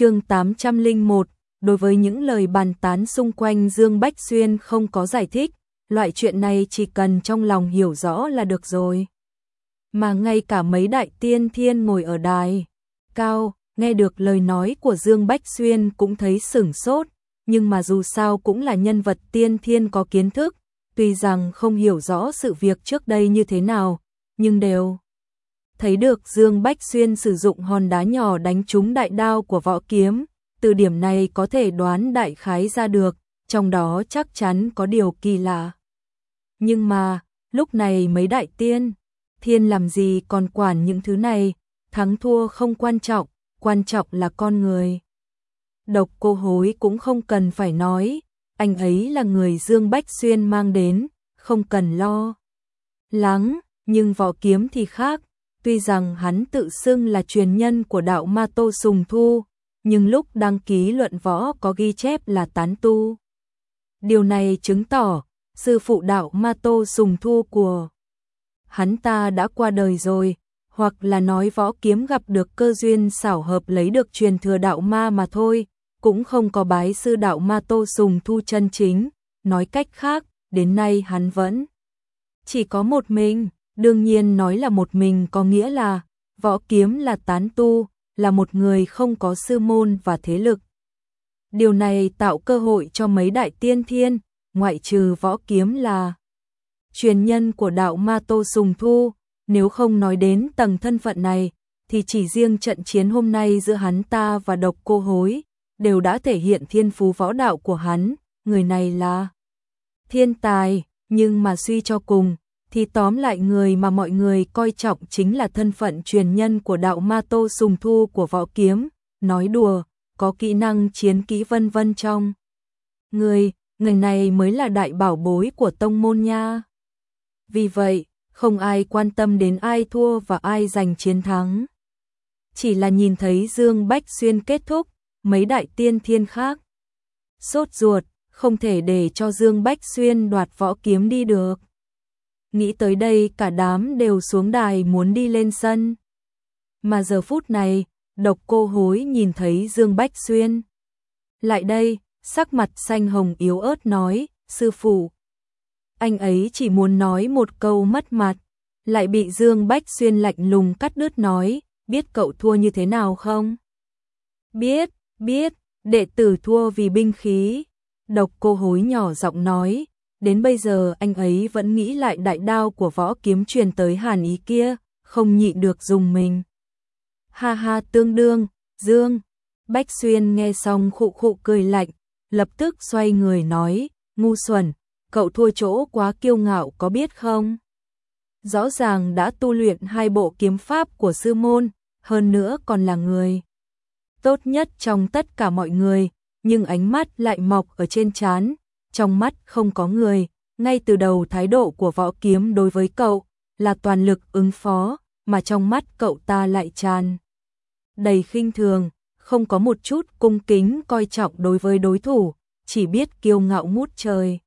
chương 801, đối với những lời bàn tán xung quanh Dương Bách Xuyên không có giải thích, loại chuyện này chỉ cần trong lòng hiểu rõ là được rồi. Mà ngay cả mấy đại tiên thiên ngồi ở đài, cao, nghe được lời nói của Dương Bách Xuyên cũng thấy sửng sốt, nhưng mà dù sao cũng là nhân vật tiên thiên có kiến thức, tuy rằng không hiểu rõ sự việc trước đây như thế nào, nhưng đều thấy được Dương Bách Xuyên sử dụng hòn đá nhỏ đánh trúng đại đao của võ kiếm, từ điểm này có thể đoán đại khái ra được, trong đó chắc chắn có điều kỳ lạ. Nhưng mà, lúc này mấy đại tiên, thiên làm gì còn quản những thứ này, thắng thua không quan trọng, quan trọng là con người. Độc cô hối cũng không cần phải nói, anh ấy là người Dương Bách Xuyên mang đến, không cần lo. Lắng, nhưng võ kiếm thì khác, tuy rằng hắn tự xưng là truyền nhân của đạo Ma Tô Sùng Thu, nhưng lúc đăng ký luận võ có ghi chép là tán tu. Điều này chứng tỏ, sư phụ đạo Ma Tô Sùng Thu của hắn ta đã qua đời rồi, hoặc là nói võ kiếm gặp được cơ duyên xảo hợp lấy được truyền thừa đạo ma mà thôi, cũng không có bái sư đạo ma Tô Sùng Thu chân chính, nói cách khác, đến nay hắn vẫn chỉ có một mình. Đương nhiên nói là một mình có nghĩa là võ kiếm là tán tu, là một người không có sư môn và thế lực. Điều này tạo cơ hội cho mấy đại tiên thiên, ngoại trừ võ kiếm là truyền nhân của đạo Ma Tô Sùng Thu, nếu không nói đến tầng thân phận này, thì chỉ riêng trận chiến hôm nay giữa hắn ta và độc cô hối, đều đã thể hiện thiên phú võ đạo của hắn, người này là thiên tài, nhưng mà suy cho cùng, thì tóm lại người mà mọi người coi trọng chính là thân phận truyền nhân của đạo ma tô sùng thu của võ kiếm, nói đùa, có kỹ năng chiến kỹ vân vân trong. Người, người này mới là đại bảo bối của tông môn nha. Vì vậy, không ai quan tâm đến ai thua và ai giành chiến thắng. Chỉ là nhìn thấy Dương Bách Xuyên kết thúc, mấy đại tiên thiên khác. Sốt ruột, không thể để cho Dương Bách Xuyên đoạt võ kiếm đi được. Nghĩ tới đây cả đám đều xuống đài muốn đi lên sân. Mà giờ phút này, độc cô hối nhìn thấy Dương Bách Xuyên. Lại đây, sắc mặt xanh hồng yếu ớt nói, sư phụ. Anh ấy chỉ muốn nói một câu mất mặt, lại bị Dương Bách Xuyên lạnh lùng cắt đứt nói, biết cậu thua như thế nào không? Biết, biết, đệ tử thua vì binh khí. Độc cô hối nhỏ giọng nói, đến bây giờ anh ấy vẫn nghĩ lại đại đao của võ kiếm truyền tới hàn ý kia, không nhị được dùng mình. Ha ha tương đương, Dương, Bách Xuyên nghe xong khụ khụ cười lạnh, lập tức xoay người nói, ngu xuẩn, cậu thua chỗ quá kiêu ngạo có biết không? Rõ ràng đã tu luyện hai bộ kiếm pháp của sư môn, hơn nữa còn là người tốt nhất trong tất cả mọi người, nhưng ánh mắt lại mọc ở trên trán, trong mắt không có người, ngay từ đầu thái độ của võ kiếm đối với cậu là toàn lực ứng phó, mà trong mắt cậu ta lại tràn đầy khinh thường, không có một chút cung kính coi trọng đối với đối thủ, chỉ biết kiêu ngạo ngút trời.